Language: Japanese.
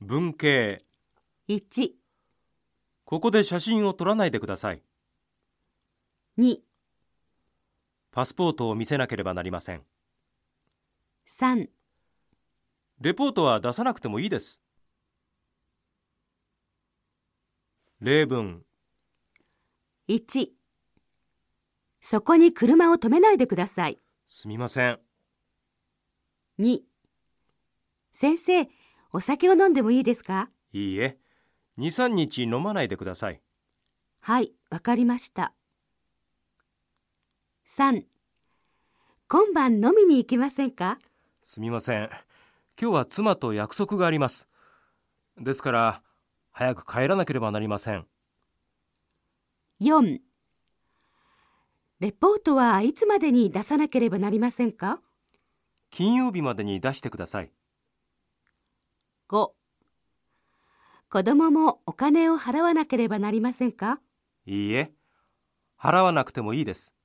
文系。1、ここで写真を撮らないでください。2、パスポートを見せなければなりません。3、レポートは出さなくてもいいです。例文。1そこに車を止めないでください。すみません。2先生、お酒を飲んでもいいですか？いいえ。23日飲まないでください。はい、わかりました。3今晩飲みに行きませんか？すみません。今日は妻と約束があります。ですから早く帰らなければなりません ?4 レポートはいつまでに出さなければなりませんか？金曜日までに出してください ?5 子供もお金を払わなければなりませんか？いいえ。払わなくてもいいです。